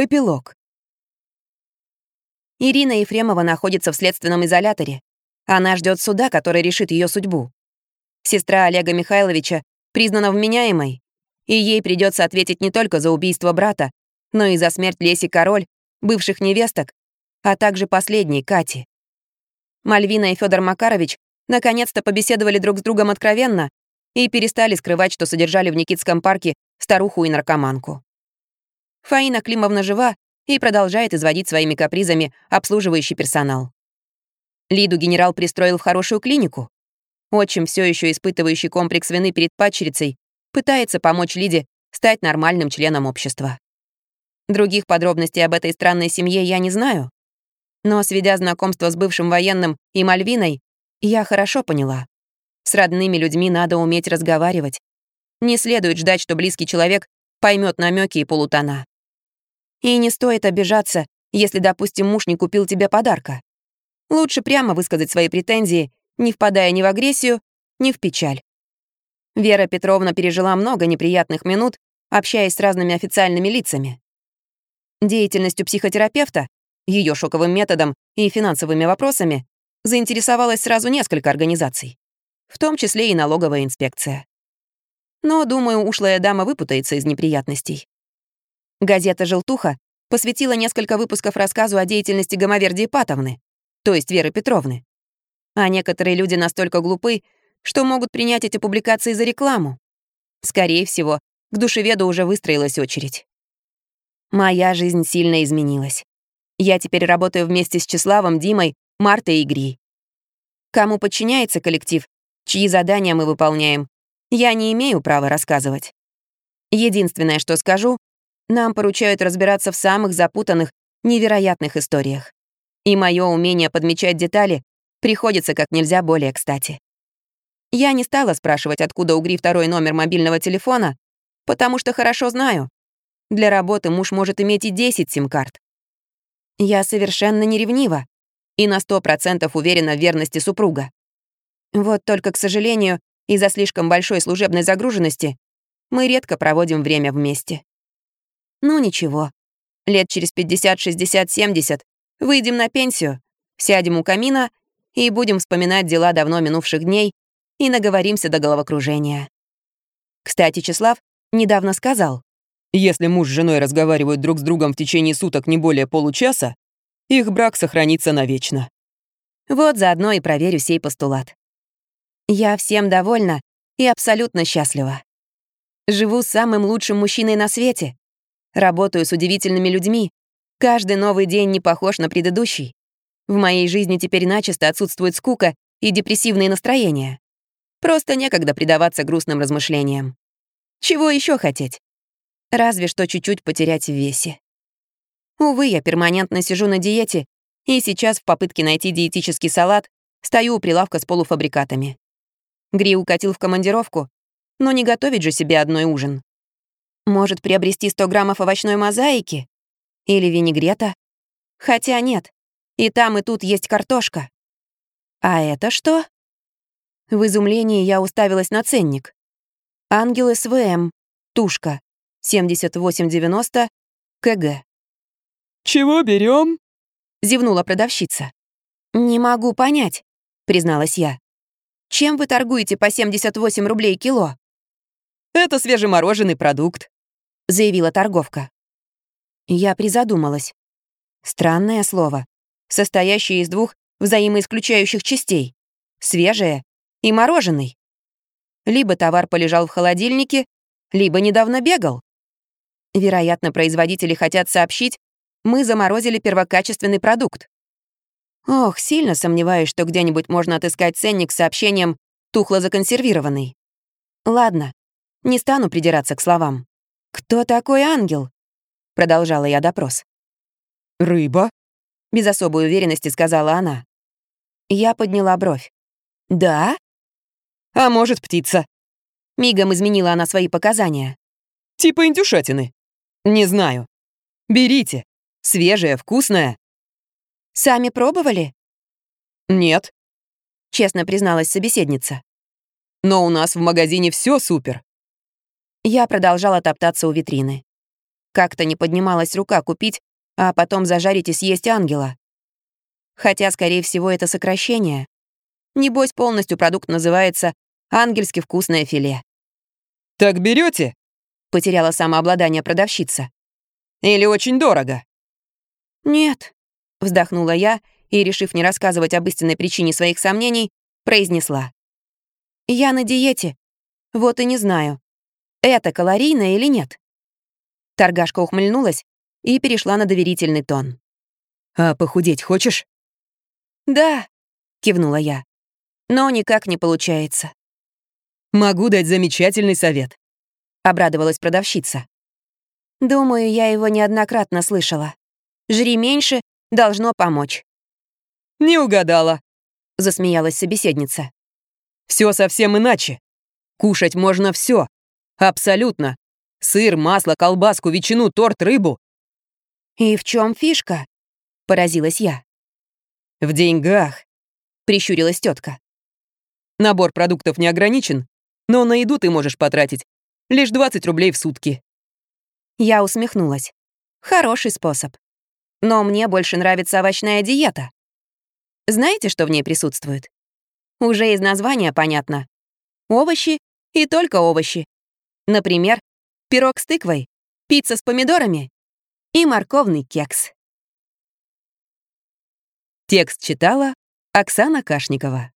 Эпилог. Ирина Ефремова находится в следственном изоляторе. Она ждет суда, который решит ее судьбу. Сестра Олега Михайловича признана вменяемой, и ей придется ответить не только за убийство брата, но и за смерть Леси Король, бывших невесток, а также последней, Кати. Мальвина и Федор Макарович наконец-то побеседовали друг с другом откровенно и перестали скрывать, что содержали в Никитском парке старуху и наркоманку. Фаина Климовна жива и продолжает изводить своими капризами обслуживающий персонал. Лиду генерал пристроил в хорошую клинику. Отчим, все еще испытывающий комплекс вины перед падчерицей, пытается помочь Лиде стать нормальным членом общества. Других подробностей об этой странной семье я не знаю. Но, сведя знакомство с бывшим военным и Мальвиной, я хорошо поняла. С родными людьми надо уметь разговаривать. Не следует ждать, что близкий человек поймет намеки и полутона. И не стоит обижаться, если, допустим, муж не купил тебе подарка. Лучше прямо высказать свои претензии, не впадая ни в агрессию, ни в печаль. Вера Петровна пережила много неприятных минут, общаясь с разными официальными лицами. Деятельностью психотерапевта, ее шоковым методом и финансовыми вопросами заинтересовалось сразу несколько организаций, в том числе и налоговая инспекция. Но, думаю, ушлая дама выпутается из неприятностей. Газета «Желтуха» посвятила несколько выпусков рассказу о деятельности Гомовердии Патовны, то есть Веры Петровны. А некоторые люди настолько глупы, что могут принять эти публикации за рекламу. Скорее всего, к душеведу уже выстроилась очередь. Моя жизнь сильно изменилась. Я теперь работаю вместе с Числавом, Димой, Мартой и Гри. Кому подчиняется коллектив, чьи задания мы выполняем, я не имею права рассказывать. Единственное, что скажу, нам поручают разбираться в самых запутанных, невероятных историях. И мое умение подмечать детали приходится как нельзя более кстати. Я не стала спрашивать, откуда у Гри второй номер мобильного телефона, потому что хорошо знаю. Для работы муж может иметь и 10 сим-карт. Я совершенно не ревнива и на 100% уверена в верности супруга. Вот только, к сожалению, из-за слишком большой служебной загруженности мы редко проводим время вместе. Ну ничего. Лет через 50, 60, 70 выйдем на пенсию, сядем у камина и будем вспоминать дела давно минувших дней и наговоримся до головокружения. Кстати, Числав недавно сказал, «Если муж с женой разговаривают друг с другом в течение суток не более получаса, их брак сохранится навечно». Вот заодно и проверю сей постулат. Я всем довольна и абсолютно счастлива. Живу с самым лучшим мужчиной на свете, Работаю с удивительными людьми. Каждый новый день не похож на предыдущий. В моей жизни теперь начисто отсутствует скука и депрессивные настроения. Просто некогда предаваться грустным размышлениям. Чего еще хотеть? Разве что чуть-чуть потерять в весе. Увы, я перманентно сижу на диете, и сейчас в попытке найти диетический салат стою у прилавка с полуфабрикатами. Гри укатил в командировку, но не готовить же себе одной ужин. Может, приобрести 100 граммов овощной мозаики? Или винегрета? Хотя нет, и там, и тут есть картошка. А это что? В изумлении я уставилась на ценник. Ангел СВМ, тушка, 78,90 КГ. «Чего берем? зевнула продавщица. «Не могу понять», — призналась я. «Чем вы торгуете по 78 рублей кило?» «Это свежемороженый продукт», — заявила торговка. Я призадумалась. Странное слово, состоящее из двух взаимоисключающих частей — свежее и мороженый. Либо товар полежал в холодильнике, либо недавно бегал. Вероятно, производители хотят сообщить, мы заморозили первокачественный продукт. Ох, сильно сомневаюсь, что где-нибудь можно отыскать ценник с сообщением «тухло законсервированный». Ладно, не стану придираться к словам. «Кто такой ангел?» — продолжала я допрос. «Рыба?» — без особой уверенности сказала она. Я подняла бровь. «Да?» «А может, птица?» Мигом изменила она свои показания. «Типа индюшатины?» «Не знаю. Берите. Свежая, вкусная». «Сами пробовали?» «Нет», — честно призналась собеседница. «Но у нас в магазине все супер. Я продолжала топтаться у витрины. Как-то не поднималась рука купить, а потом зажарить и съесть ангела. Хотя, скорее всего, это сокращение. Небось, полностью продукт называется «ангельски вкусное филе». «Так берете? Потеряла самообладание продавщица. «Или очень дорого?» «Нет», — вздохнула я и, решив не рассказывать об истинной причине своих сомнений, произнесла. «Я на диете. Вот и не знаю, это калорийно или нет?» Торгашка ухмыльнулась и перешла на доверительный тон. «А похудеть хочешь?» «Да», — кивнула я. «Но никак не получается». «Могу дать замечательный совет», — обрадовалась продавщица. «Думаю, я его неоднократно слышала. Жри меньше, должно помочь». «Не угадала», — засмеялась собеседница. Все совсем иначе. Кушать можно все, Абсолютно. Сыр, масло, колбаску, ветчину, торт, рыбу. «И в чем фишка?» — поразилась я. «В деньгах», — прищурилась тетка. «Набор продуктов не ограничен, но на еду ты можешь потратить лишь 20 рублей в сутки». Я усмехнулась. Хороший способ. Но мне больше нравится овощная диета. Знаете, что в ней присутствует? Уже из названия понятно. Овощи и только овощи. Например, пирог с тыквой, пицца с помидорами и морковный кекс. Текст читала Оксана Кашникова.